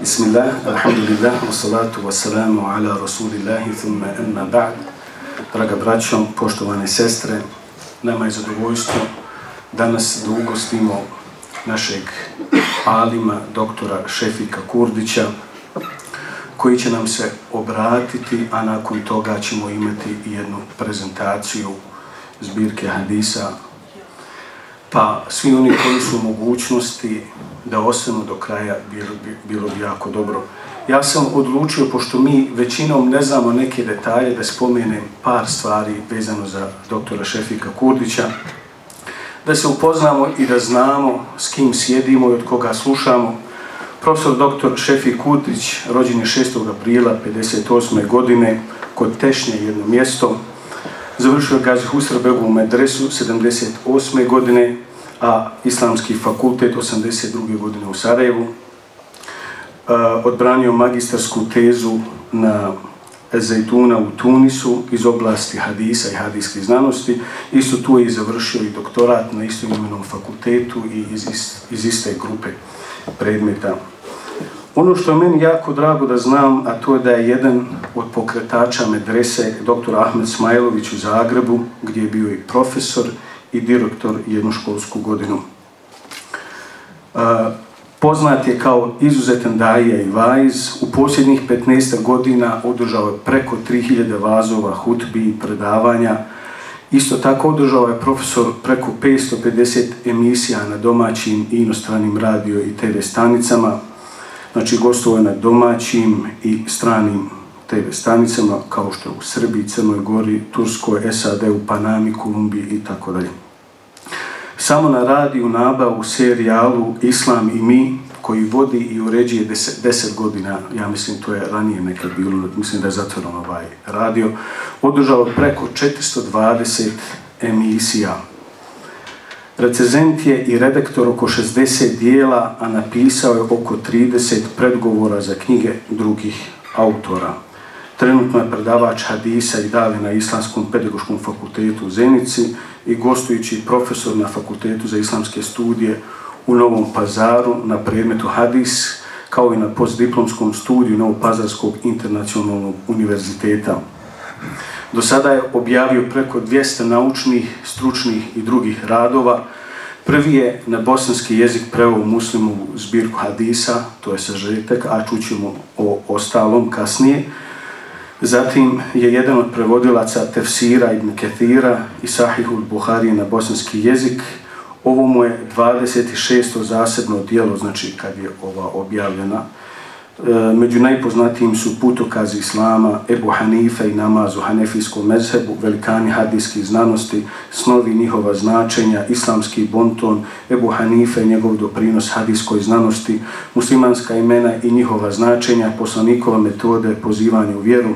Bismillah, alhamdulillah, wa salatu والسلام على ala rasulillahi, thumma أما ba'd. Draga braćo, poštovane sestre, nama je zadovoljstvo danas da ugostimo našeg alima, doktora Šefika Kurdića, koji će nam se obratiti, a nakon toga ćemo imati jednu prezentaciju zbirke hadisa. Pa svi oni koji su u mogućnosti da ostanu do kraja, bilo bi, bilo bi jako dobro. Ja sam odlučio, pošto mi većinom ne znamo neke detalje, da spomenem par stvari vezano za doktora Šefika Kurdića, da se upoznamo i da znamo s kim sjedimo i od koga slušamo. Profesor dr. Šefik Kutić, rođen je 6. aprila 58. godine, kod Tešnje jedno mjesto, završio je Gazi Husrebegovu medresu 78. godine, a Islamski fakultet 82. godine u Sarajevu. E, odbranio magistarsku tezu na Zajtuna u Tunisu iz oblasti hadisa i hadijske znanosti. Isto tu je i završio i doktorat na istom imenom fakultetu i iz, iz, iz iste grupe predmeta. Ono što je meni jako drago da znam, a to je da je jedan od pokretača medrese, dr. Ahmed Smajlović u Zagrebu, gdje je bio i profesor i direktor jednu školsku godinu. Poznat je kao izuzetan daija i vajz. U posljednjih 15 godina održao je preko 3000 vazova, hutbi i predavanja. Isto tako održao je profesor preko 550 emisija na domaćim i inostranim radio i TV stanicama. Znači, gostovo je na domaćim i stranim TV stanicama, kao što je u Srbiji, Crnoj Gori, Turskoj, SAD, u Panami, Kolumbiji i tako dalje samo na radiju nabavu serijalu Islam i mi, koji vodi i uređuje deset, deset godina, ja mislim to je ranije nekad bilo, mislim da je zatvoren ovaj radio, održao preko 420 emisija. Recezent je i redaktor oko 60 dijela, a napisao je oko 30 predgovora za knjige drugih autora. Trenutno je predavač hadisa i dali na Islamskom pedagoškom fakultetu u Zenici i gostujući profesor na fakultetu za islamske studije u Novom Pazaru na predmetu hadis, kao i na postdiplomskom studiju Novopazarskog internacionalnog univerziteta. Do sada je objavio preko 200 naučnih, stručnih i drugih radova. Prvi je na bosanski jezik preveo muslimu zbirku hadisa, to je sažetak, a čućemo o ostalom kasnije. Zatim je jedan od prevodilaca Tefsira ibn Ketira i Sahihul Buhari na bosanski jezik. Ovo mu je 26. zasebno dijelo, znači kad je ova objavljena. E, među najpoznatijim su putokazi Islama, Ebu Hanife i namazu Hanefijskom mezhebu, velikani hadijskih znanosti, snovi njihova značenja, islamski bonton, Ebu Hanife i njegov doprinos hadijskoj znanosti, muslimanska imena i njihova značenja, poslanikova metode, pozivanje u vjeru,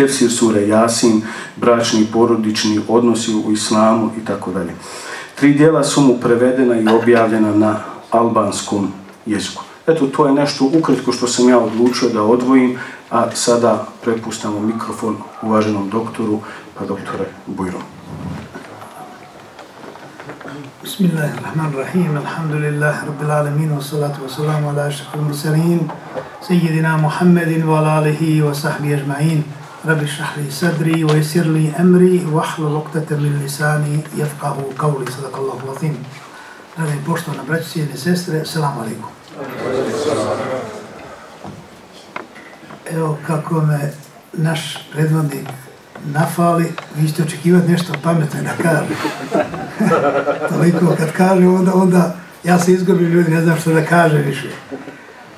tefsir sure Jasin, bračni i porodični odnosi u islamu i tako dalje. Tri dijela su mu prevedena i objavljena na albanskom jeziku. Eto, to je nešto ukratko što sam ja odlučio da odvojim, a sada prepustamo mikrofon uvaženom doktoru, pa doktore Bujrom. Bismillahirrahmanirrahim, alhamdulillah, rabbil alamin, wa salatu wa salamu ala ašakul musalim, sejidina Muhammedin, wa ala alihi, wa sahbihi ajma'in رب اشرح لي صدري ويسر لي امري واحلل عقدة من لساني يفقهوا قولي صدق الله العظيم. Drage i poštovane braće i sestre, selamu alaikum. Evo kako me naš predvodnik nafali, vi ste očekivati nešto pametno da kaže. Toliko kad kaže, onda, onda ja se izgubim ljudi, ne znam što da kaže više.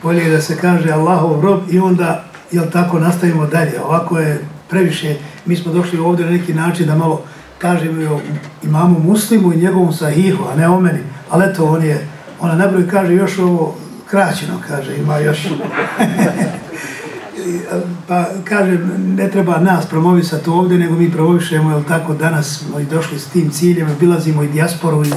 Bolje je da se kaže Allahov rob i onda jel tako nastavimo dalje. Ovako je previše, mi smo došli ovdje na neki način da malo kažemo imamo muslimu i njegovom sahihu, a ne o meni. Ali eto, on je, ona najbolje kaže još ovo kraćeno, kaže, ima još. pa kaže, ne treba nas promovisati ovdje, nego mi promovišemo, jel tako, danas smo i došli s tim ciljem, bilazimo i dijasporu i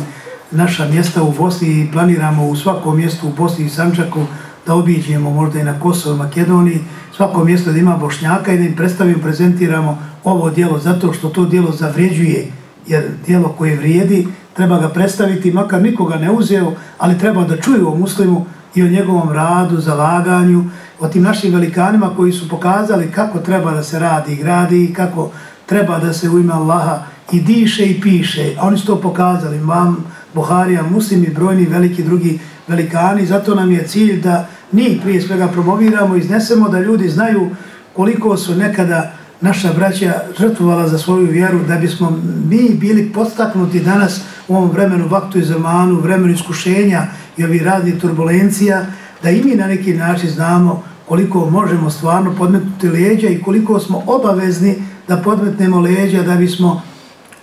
naša mjesta u Bosni i planiramo u svakom mjestu u Bosni i Sančaku da obiđemo možda i na Kosovo, Makedoniji, svako mjesto da ima bošnjaka i da im predstavimo, prezentiramo ovo dijelo zato što to dijelo zavrijeđuje, jer dijelo koje vrijedi treba ga predstaviti, makar nikoga ne uzeo, ali treba da čuju o muslimu i o njegovom radu, zalaganju, o tim našim velikanima koji su pokazali kako treba da se radi i gradi i kako treba da se u ime Allaha i diše i piše. A oni su to pokazali, mam, Buharija, muslim i brojni veliki drugi velikani. Zato nam je cilj da njih prije svega promoviramo, iznesemo da ljudi znaju koliko su nekada naša braća žrtvovala za svoju vjeru, da bismo mi bili postaknuti danas u ovom vremenu vaktu i zamanu, vremenu iskušenja i ovih radnih turbulencija, da i mi na neki način znamo koliko možemo stvarno podmetnuti leđa i koliko smo obavezni da podmetnemo leđa da bismo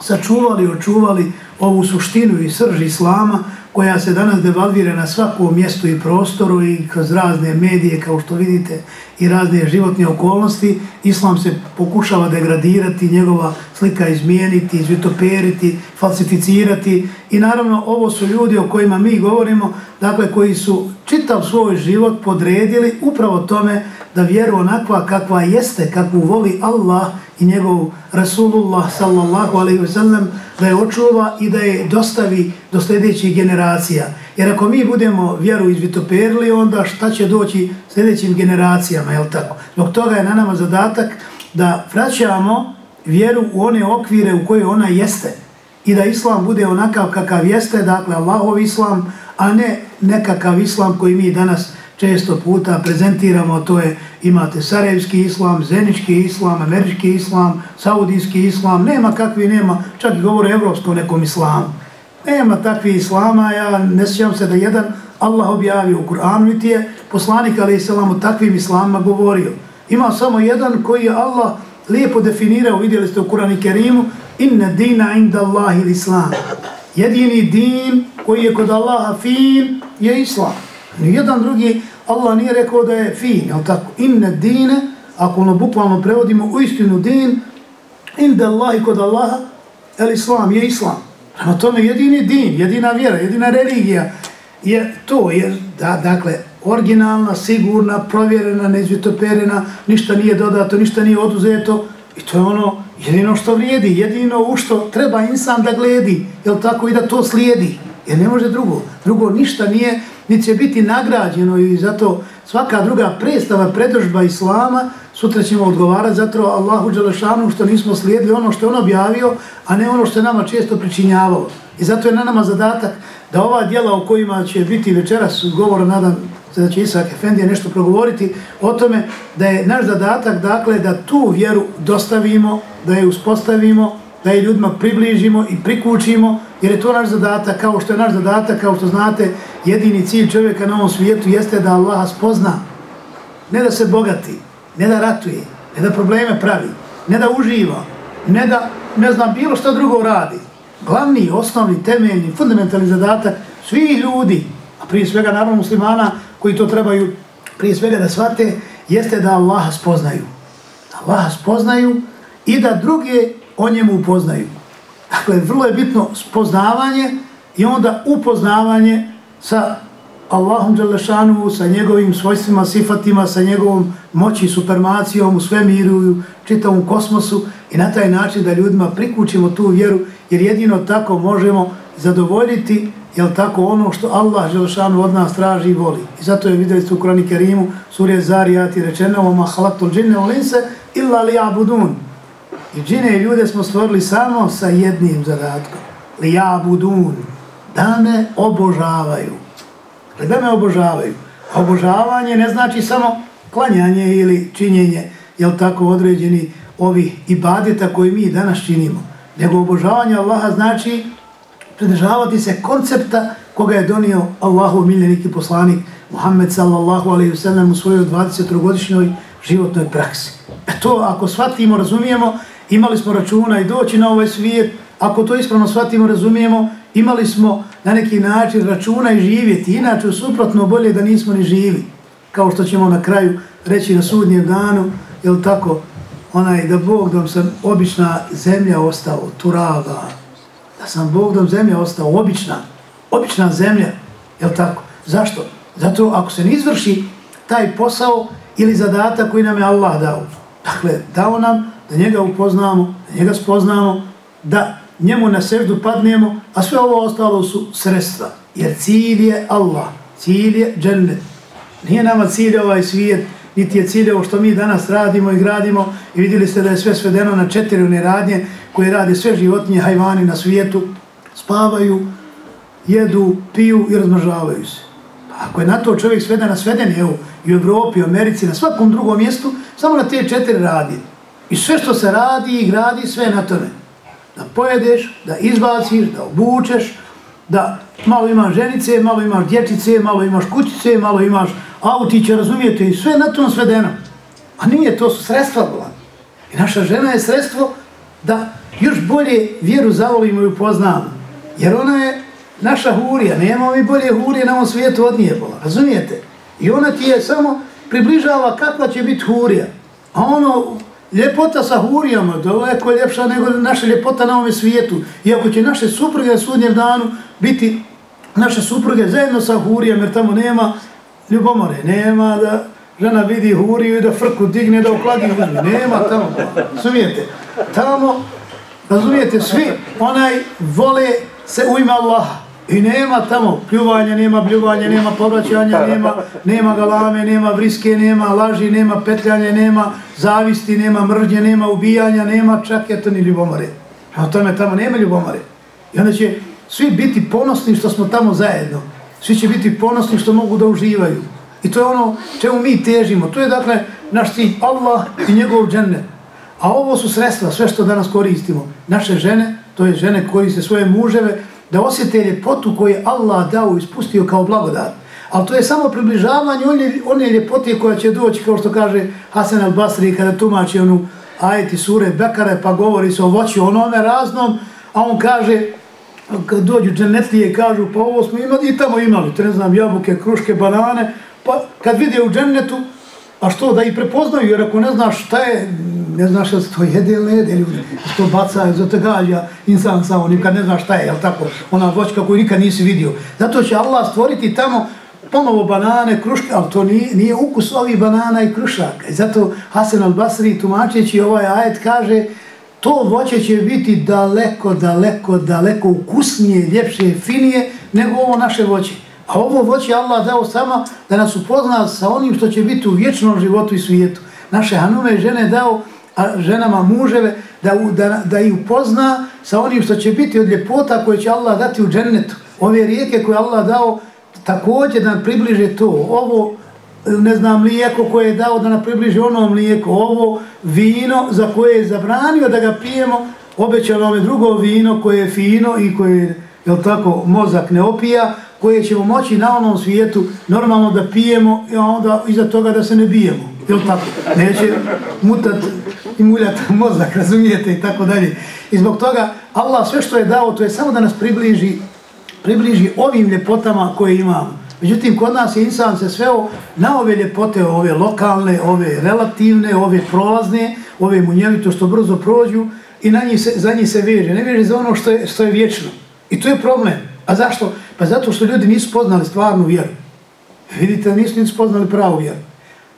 sačuvali, očuvali ovu suštinu i srž islama koja se danas devalvira na svakom mjestu i prostoru i kroz razne medije, kao što vidite, i razne životne okolnosti. Islam se pokušava degradirati, njegova slika izmijeniti, izvitoperiti, falsificirati. I naravno, ovo su ljudi o kojima mi govorimo, dakle, koji su čitav svoj život podredili upravo tome da vjeru onakva kakva jeste, kakvu voli Allah i njegov Rasulullah sallallahu alaihi ve sellem, da je očuva i da je dostavi do sljedećih generacija. Jer ako mi budemo vjeru izvitoperili, onda šta će doći sljedećim generacijama, jel tako? Zbog toga je na nama zadatak da vraćamo vjeru u one okvire u koje ona jeste i da islam bude onakav kakav jeste, dakle Allahov islam, a ne nekakav islam koji mi danas često puta prezentiramo, to je imate Sarajevski islam, Zenički islam, Američki islam, Saudijski islam, nema kakvi nema, čak i govore evropskom nekom islamu. Nema takvi islama, ja ne sjećam se da jedan Allah objavio u Kur'anu i ti je poslanik ali se o takvim islamima govorio. Ima samo jedan koji je Allah lijepo definirao, vidjeli ste u Kur'anu i Kerimu, inna dina inda Allahi islam. Jedini din koji je kod Allaha fin je islam. Nijedan drugi Allah nije rekao da je fin, jel tako? Inne dine, ako ono bukvalno prevodimo u istinu din, inda Allah i kod Allaha, el islam je islam. Prema tome jedini din, jedina vjera, jedina religija je to, jer da, dakle, originalna, sigurna, provjerena, neizvitoperena, ništa nije dodato, ništa nije oduzeto, i to je ono jedino što vrijedi, jedino u što treba insan da gledi, jel tako, i da to slijedi, jer ne može drugo. Drugo, ništa nije niti će biti nagrađeno i zato svaka druga predstava, predržba Islama, sutra ćemo odgovarati zato Allahu Đelešanu što nismo slijedili ono što je on objavio, a ne ono što je nama često pričinjavalo. I zato je na nama zadatak da ova dijela o kojima će biti večeras govor, nadam se da će Isak Efendija nešto progovoriti o tome, da je naš zadatak dakle da tu vjeru dostavimo, da je uspostavimo, da je ljudima približimo i prikućimo, jer je to naš zadatak, kao što je naš zadatak, kao što znate, jedini cilj čovjeka na ovom svijetu jeste da Allah spozna, ne da se bogati, ne da ratuje, ne da probleme pravi, ne da uživa, ne da, ne znam, bilo što drugo radi. Glavni, osnovni, temeljni, fundamentalni zadatak svih ljudi, a prije svega naravno muslimana koji to trebaju prije svega da shvate, jeste da Allah spoznaju. Da Allah spoznaju i da druge o njemu upoznaju. Dakle, vrlo je bitno spoznavanje i onda upoznavanje sa Allahom Đalešanu, sa njegovim svojstvima, sifatima, sa njegovom moći, supermacijom u svemiru, u čitavom kosmosu i na taj način da ljudima prikućimo tu vjeru, jer jedino tako možemo zadovoljiti jel tako ono što Allah Đalešanu od nas traži i voli. I zato je vidjeli ste u Kurani Kerimu, surje Zarijati rečeno, oma halaktul džinne u linse, illa li abudun. I džine i ljude smo stvorili samo sa jednim zadatkom. Li ja budun. Da me obožavaju. Dakle, da me obožavaju. Obožavanje ne znači samo klanjanje ili činjenje, jel tako određeni ovi ibadeta koji mi danas činimo. Nego obožavanje Allaha znači pridržavati se koncepta koga je donio Allahu miljenik i poslanik Muhammed sallallahu alaihi wasallam u svojoj 20-godišnjoj životnoj praksi. E to ako shvatimo, razumijemo, imali smo računa i doći na ovaj svijet, ako to ispravno shvatimo, razumijemo, imali smo na neki način računa i živjeti, inače suprotno bolje da nismo ni živi, kao što ćemo na kraju reći na sudnjem danu, jel tako, onaj, da Bog dom sam obična zemlja ostao, turava, da sam Bog dom zemlja ostao, obična, obična zemlja, jel tako, zašto? Zato ako se ne izvrši taj posao ili zadatak koji nam je Allah dao. Dakle, dao nam da njega upoznamo, da njega spoznamo, da njemu na seždu padnemo, a sve ovo ostalo su sredstva. Jer cilj je Allah, cilj je džennet. Nije nama cilj ovaj svijet, niti je cilj ovo što mi danas radimo i gradimo i vidjeli ste da je sve svedeno na četiri one radnje koje rade sve životinje, hajvani na svijetu, spavaju, jedu, piju i razmržavaju se. Pa ako je na to čovjek sveden, na sveden je i u Evropi, u Americi, na svakom drugom mjestu, samo na te četiri radi. I sve što se radi i gradi, sve na tome. Da pojedeš, da izbaciš, da obučeš, da malo imaš ženice, malo imaš dječice, malo imaš kućice, malo imaš autiće, razumijete, i sve na tom svedeno. A nije, to su sredstva bila. I naša žena je sredstvo da još bolje vjeru zavolimo i upoznamo. Jer ona je naša hurija, nema mi bolje hurije na ovom svijetu od nije bila, razumijete? I ona ti je samo približava kakva će biti hurija. A ono, ljepota sa hurijama, daleko je ljepša nego naša ljepota na ovom svijetu. Iako će naše supruge na sudnjem danu biti naše supruge zajedno sa hurijama, jer tamo nema ljubomore, nema da žena vidi huriju i da frku digne, da okladi huriju. Nema tamo, razumijete? Tamo, razumijete, svi onaj vole se u ime Allaha. I nema tamo pljuvanja, nema bljuvanja, nema povraćanja, nema, nema galame, nema vriske, nema laži, nema petljanja, nema zavisti, nema mržnje, nema ubijanja, nema čak eto ni ljubomore. A tome tamo nema ljubomore. I onda će svi biti ponosni što smo tamo zajedno. Svi će biti ponosni što mogu da uživaju. I to je ono čemu mi težimo. To je dakle naš cilj Allah i njegov džennet. A ovo su sredstva, sve što danas koristimo. Naše žene, to je žene koji se svoje muževe, da osjete ljepotu koju Allah dao i ispustio kao blagodat. Ali to je samo približavanje one, one ljepote koja će doći, kao što kaže Hasan al-Basri kada tumači onu ajeti sure Bekare, pa govori se o voću onome raznom, a on kaže, kad dođu dženetlije kažu, pa ovo smo imali i tamo imali, to ne znam, jabuke, kruške, banane, pa kad vide u džennetu, a što, da i prepoznaju, jer ako ne znaš šta je, ne znaš što se to jede ili ne jede, ili to baca, za te gađa, insan samo, nikad ne znaš šta je, jel tako, ona voćka koju nikad nisi vidio. Zato će Allah stvoriti tamo ponovo banane, kruške, ali to nije, nije ukus ovih banana i krušaka. I zato Hasan al-Basri tumačeći ovaj ajet kaže, to voće će biti daleko, daleko, daleko ukusnije, ljepše, finije, nego ovo naše voće. A ovo voće Allah dao samo da nas upozna sa onim što će biti u vječnom životu i svijetu. Naše hanume žene dao a ženama muževe da, da, da ih upozna sa onim što će biti od ljepota koje će Allah dati u džennetu. Ove rijeke koje Allah dao također da nam približe to. Ovo, ne znam, mlijeko koje je dao da nam približe ono mlijeko. Ovo vino za koje je zabranio da ga pijemo, obećalo je drugo vino koje je fino i koje je tako, mozak ne opija, koje ćemo moći na onom svijetu normalno da pijemo i onda iza toga da se ne bijemo. Jel tako? Neće mutat i muljat mozak, razumijete i tako dalje. I zbog toga Allah sve što je dao, to je samo da nas približi, približi ovim ljepotama koje imamo. Međutim, kod nas je insan se sveo na ove ljepote, ove lokalne, ove relativne, ove prolazne, ove munjevito što brzo prođu i na njih se, za njih se veže. Ne veže za ono što je, što je vječno. I to je problem. A zašto? Pa zato što ljudi nisu poznali stvarnu vjeru. Vidite, nisu nisu poznali pravu vjeru.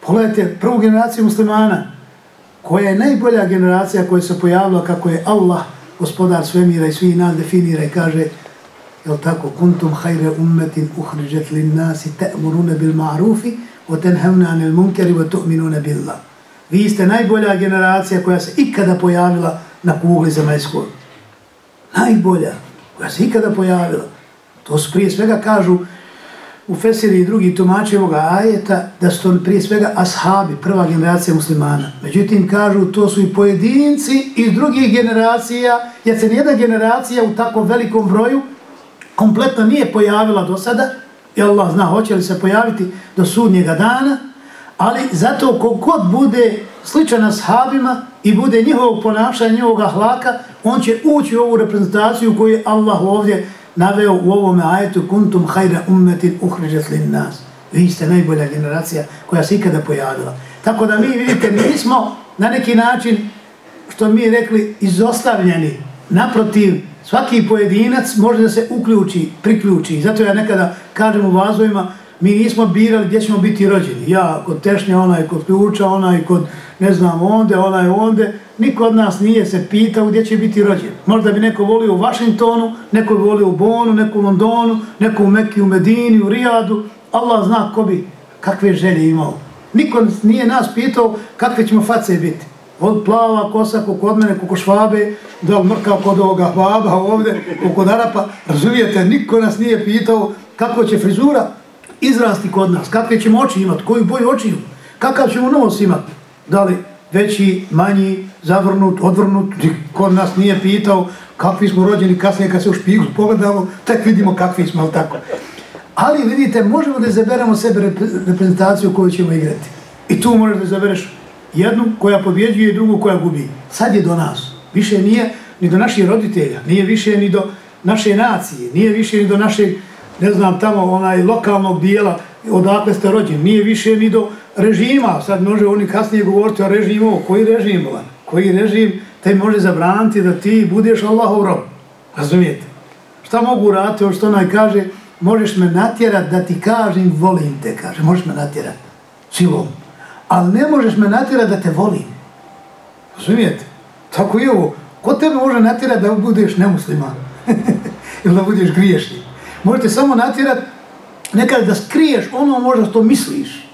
Pogledajte prvu generaciju muslimana, koja je najbolja generacija koja se pojavila kako je Allah, gospodar svemira i svi nas definira i kaže, jel tako, kuntum hajre ummetin uhriđet lin nasi te'murune bil ma'rufi o tenhevna anil munkeri o tu'minune billah. Vi ste najbolja generacija koja se ikada pojavila na kugli zemaljskoj. Najbolja koja se ikada pojavila. To su prije svega kažu u Fesiri i drugi tumači ovoga ajeta da su to prije svega ashabi, prva generacija muslimana. Međutim, kažu to su i pojedinci iz drugih generacija, jer se nijedna generacija u tako velikom broju kompletno nije pojavila do sada, i Allah zna hoće li se pojaviti do sudnjega dana, ali zato kogod bude sličan ashabima i bude njihovog ponašanja, njihovog ahlaka, on će ući u ovu reprezentaciju koju Allah ovdje naveo u ovome ajetu kuntum hajra ummetin uhrižet lin nas. Vi ste najbolja generacija koja se ikada pojavila. Tako da mi vidite, mi smo na neki način, što mi rekli, izostavljeni. Naprotiv, svaki pojedinac može da se uključi, priključi. Zato ja nekada kažem u vazovima, mi nismo birali gdje ćemo biti rođeni. Ja kod tešnja, onaj kod ključa, onaj kod, ne znam, onde, onaj onde. Niko od nas nije se pitao gdje će biti rođen. Možda bi neko volio u Vašingtonu, neko bi volio u Bonu, neko u Londonu, neko u Mekki, u Medini, u Rijadu. Allah zna ko bi kakve želje imao. Niko nije nas pitao kakve ćemo face biti. Od plava kosa, kako kod mene, kako švabe, da li mrka kod ovoga baba ovde, kako kod Arapa. Razumijete, niko nas nije pitao kako će frizura izrasti kod nas, kakve ćemo oči imati, koju boju očiju, kakav ćemo nos imati. Da li veći, manji, zavrnut, odvrnut, kod nas nije pitao kakvi smo rođeni, kasnije kad se u špigu pogledamo, tek vidimo kakvi smo, ali tako. Ali vidite, možemo da izaberemo sebe reprezentaciju koju ćemo igrati. I tu možeš da izabereš jednu koja pobjeđuje i drugu koja gubi. Sad je do nas. Više nije ni do naših roditelja, nije više ni do naše nacije, nije više ni do našeg, ne znam, tamo onaj lokalnog dijela odakle ste rođeni, nije više ni do režima. Sad može oni kasnije govoriti o režimu, koji režim, koji režim te može zabraniti da ti budeš Allahov rob. Razumijete? Šta mogu raditi, što onaj kaže, možeš me natjerat da ti kažem volim te, kaže, možeš me natjerat silom ali ne možeš me natjerati da te volim. Razumijete? Tako je ovo. Ko tebe može natjerat da budeš nemusliman? Ili da budeš griješni? Možete samo natjerati nekad da skriješ ono možda što misliš.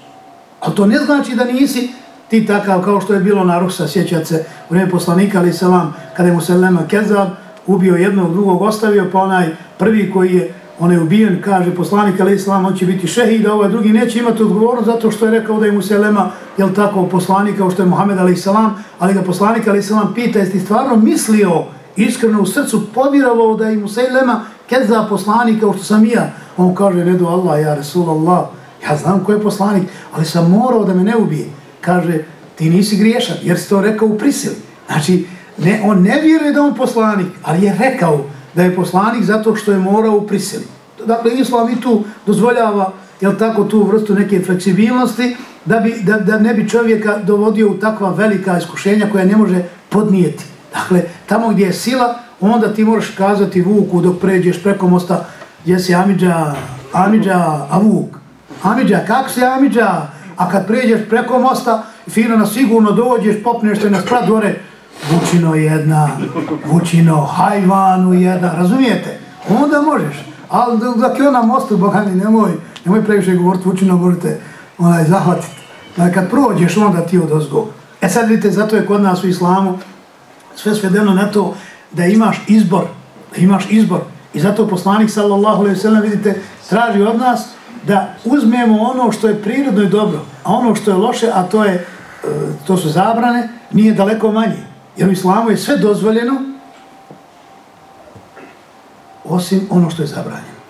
Ali to ne znači da nisi ti takav kao što je bilo na Ruksa, sjećat se u vreme poslanika, ali selam, kada je Muselema Kezab ubio jednog, drugog ostavio, pa onaj prvi koji je on je ubijen, kaže poslanik Ali Islam, on će biti šehid, a ovaj drugi neće imati odgovornost zato što je rekao da je Muselema, jel tako, poslanik kao što je Muhammed Ali Islam, ali ga poslanik Ali Islam pita, jesi stvarno mislio, iskreno u srcu povjerovao da je Muselema keza poslanik kao što sam ja. On kaže, redu Allah, ja Resulallah, ja znam ko je poslanik, ali sam morao da me ne ubije. Kaže, ti nisi griješan, jer si to rekao u prisili. Znači, ne, on ne vjeruje da on poslanik, ali je rekao, da je poslanik zato što je morao u prisili. Dakle, Islam i tu dozvoljava jel tako, tu vrstu neke fleksibilnosti da, bi, da, da ne bi čovjeka dovodio u takva velika iskušenja koja ne može podnijeti. Dakle, tamo gdje je sila, onda ti moraš kazati Vuku dok pređeš preko mosta gdje si Amidža, Amidža, a Vuk. Amidža, kak si Amidža? A kad pređeš preko mosta, fino na sigurno dođeš, popneš se na sprat gore, vučino jedna, vučino, hajvanu jedna, razumijete? Onda možeš. Ali dok je ona mostu, bogani, nemoj, nemoj previše govoriti vučino, možete onaj, zahvatiti. Dakle, kad prođeš, onda ti od ozgo. E sad vidite, zato je kod nas u islamu sve svedeno na to da imaš izbor, da imaš izbor. I zato poslanik, sallallahu alejhi ve sellem vidite, traži od nas da uzmemo ono što je prirodno i dobro, a ono što je loše, a to je, e, to su zabrane, nije daleko manje. Jer u islamu je sve dozvoljeno osim ono što je zabranjeno.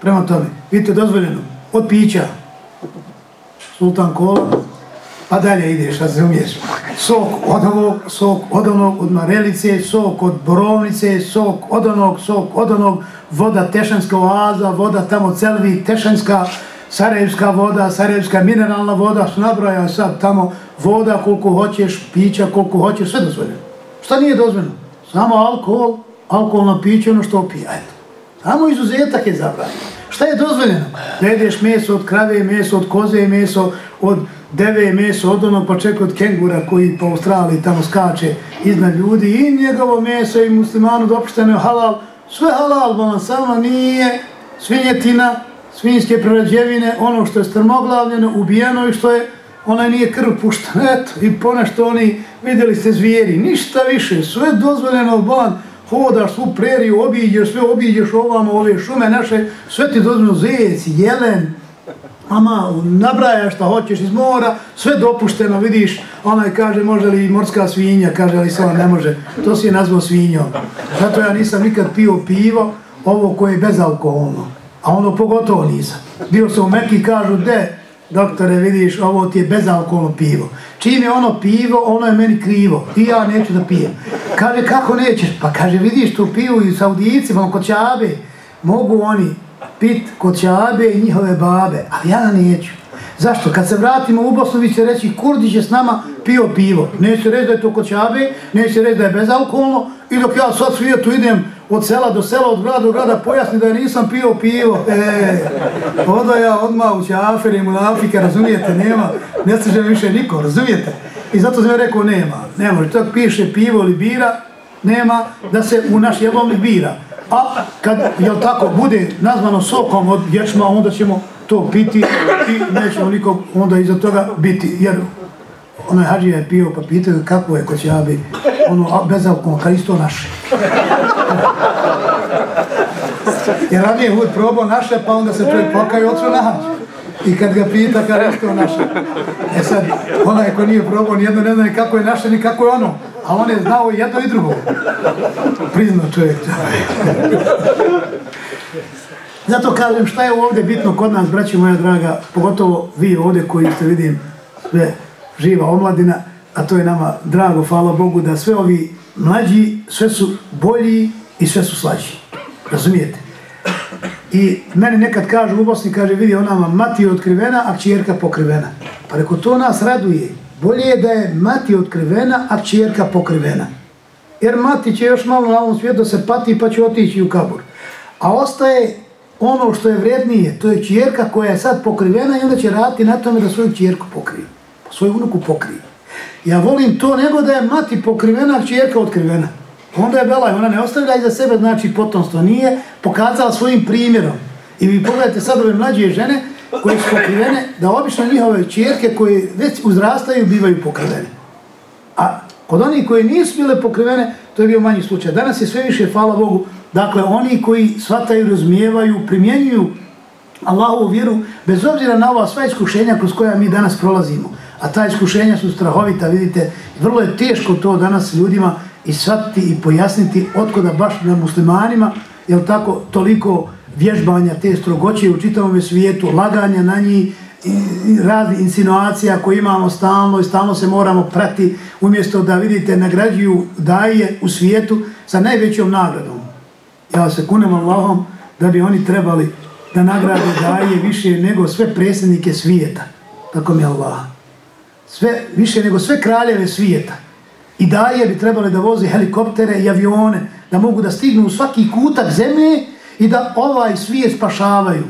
Prema tome, vidite dozvoljeno od pića sultan kola pa dalje ideš, razumiješ. Sok od ovog, sok od onog, od marelice, sok od borovnice, sok od onog, sok od onog, voda tešanska oaza, voda tamo celvi, tešanska, sarajevska voda, sarajevska mineralna voda, su nabraja sad tamo, voda koliko hoćeš, pića koliko hoćeš, sve dozvoljeno. Šta nije dozvoljeno? Samo alkohol, alkoholno piće, ono što opija, eto. Samo izuzetak je zabranjeno. Šta je dozvoljeno? Da jedeš meso od krave, meso od koze, meso od deve, meso od onog, pa čeka od kengura koji po Australiji tamo skače iznad ljudi i njegovo meso i muslimanu dopušteno je halal. Sve halal, bolan, samo nije svinjetina, svinjske prerađevine, ono što je strmoglavljeno, ubijeno i što je ona nije krv puštena, eto, i ponešto oni vidjeli ste zvijeri, ništa više, sve dozvoljeno, bolan, hodaš svu preriju, obiđeš, sve obiđeš ovamo, ove šume naše, sve ti dozvoljeno, zec, jelen, ama, nabraja šta hoćeš iz mora, sve dopušteno, vidiš, onaj kaže, može li morska svinja, kaže, ali sama ne može, to si je nazvao svinjom, zato ja nisam nikad pio pivo, ovo koje je bezalkoholno, a ono pogotovo nisam. Bio sam u Meki, kažu, de, doktore, vidiš, ovo ti je bezalkoholno pivo. Čim je ono pivo, ono je meni krivo. I ja neću da pijem. Kaže, kako nećeš? Pa kaže, vidiš, tu pivu i saudijicima, kod čabe, mogu oni pit kod čabe i njihove babe, ali ja neću. Zašto? Kad se vratimo u Bosnu, vi će reći, Kurdi će s nama pio pivo. Neće reći da je to kod čabe, neće reći da je bezalkoholno. I dok ja sad svijetu idem od sela do sela, od grada do grada pojasni da nisam pio pivo. E, onda ja odmah u Čafer i Munafike, razumijete, nema, ne stiže više niko, razumijete? I zato sam ja rekao nema, ne može, to piše pivo ili bira, nema da se u naš jelovnik bira. A kad, jel tako, bude nazvano sokom od ječma, onda ćemo to piti i nećemo nikog onda iza toga biti, jer onaj hađija je pio, pa pitao kako je ko će ja bi, ono, bez alkohola, kad isto naše. Jer ranije Hud probao naše, pa onda se čovjek pokaju otro nađe. I kad ga pita, kada je to naše. E sad, onaj ko nije probao, nijedno ne zna ni kako je naše, ni kako je ono. A on je znao jedno i drugo. Priznao čovjek. Zato kažem šta je ovdje bitno kod nas, braći moja draga, pogotovo vi ovdje koji ste vidim sve živa omladina, a to je nama drago, hvala Bogu, da sve ovi mlađi, sve su bolji i sve su slađi. Razumijete? I meni nekad kažu u Bosni, kaže, vidi, ona mati je otkrivena, a čjerka pokrivena. Pa reko, to nas raduje. Bolje je da je mati otkrivena, a čjerka pokrivena. Jer mati će još malo na ovom svijetu se pati pa će otići u kabur. A ostaje ono što je vrednije, to je čjerka koja je sad pokrivena i onda će raditi na tome da svoju čjerku pokrije. Svoju unuku pokrije. Ja volim to nego da je mati pokrivena, a čjerka otkrivena. Onda je Belaj, ona ne ostavlja iza sebe, znači potomstvo nije pokazala svojim primjerom. I vi pogledajte sad ove mlađe žene koje su pokrivene, da obično njihove čjerke koje već uzrastaju bivaju pokrivene. A kod onih koji nisu bile pokrivene, to je bio manji slučaj. Danas je sve više, hvala Bogu, dakle, oni koji shvataju, razumijevaju, primjenjuju Allahovu vjeru, bez obzira na ova sva iskušenja kroz koja mi danas prolazimo. A ta iskušenja su strahovita, vidite, vrlo je teško to danas ljudima i shvatiti i pojasniti otkoda baš na muslimanima, je tako, toliko vježbanja te strogoće u čitavom svijetu, laganja na njih, radi insinuacija koje imamo stalno i stalno se moramo prati umjesto da vidite nagrađuju daje u svijetu sa najvećom nagradom. Ja se kunem Allahom da bi oni trebali da nagrade daje više nego sve predsjednike svijeta. Tako mi je Allah. Sve, više nego sve kraljeve svijeta. I daje bi trebali da vozi helikoptere i avione, da mogu da stignu u svaki kutak zemlje i da ovaj svijet spašavaju.